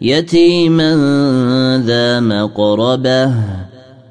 يتيما ذا مقربه